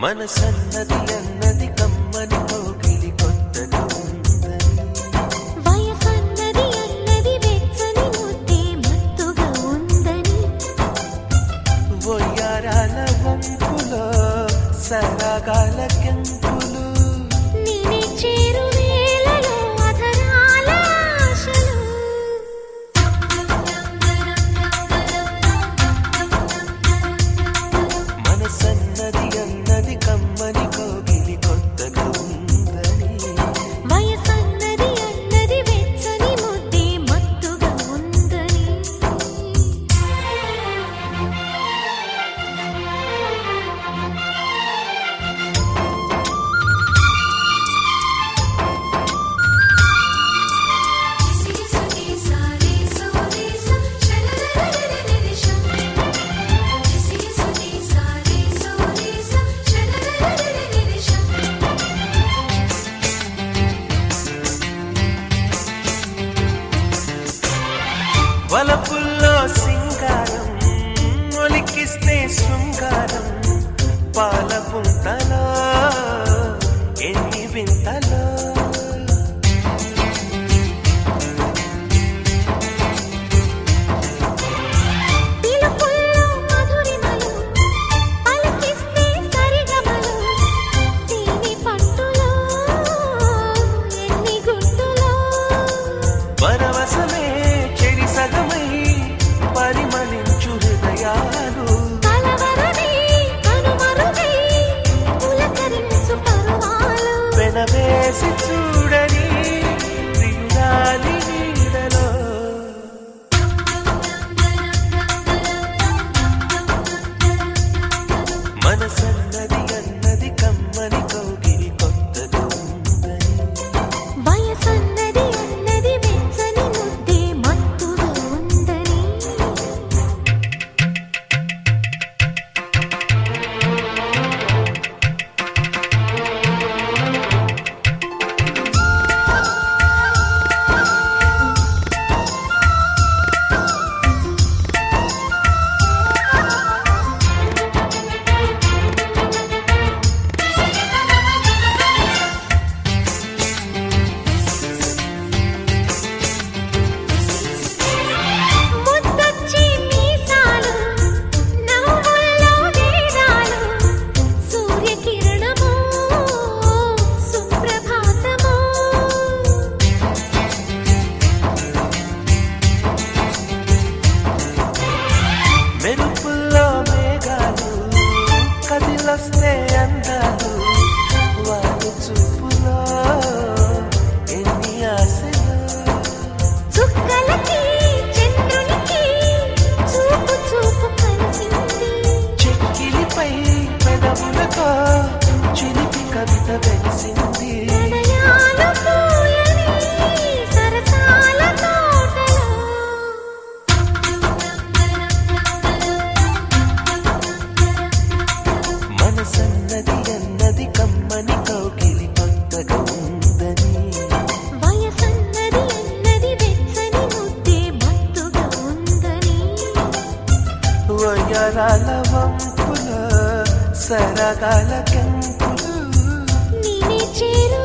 మనసన్నది అన్నది కమ్మని కోకిలి కొత్తది వయసన్నది అన్నది వెచ్చని ముద్దే మత్తుగా ఉందని. ఒయ్యారాల వంపులో సరాగాల కెంపు వలపుల్లో సింగారం మొలికిస్తే శృంగారం. వేసి చూడని ప్రియురాలి. వెనుక చిలిపి కవిత వెలిసింది మనసన్నది అన్నది కమ్మని కౌకిలి పంతగా ఉందని. వయరాల వంపులా సరదాల కెంపులు నేనే చేరు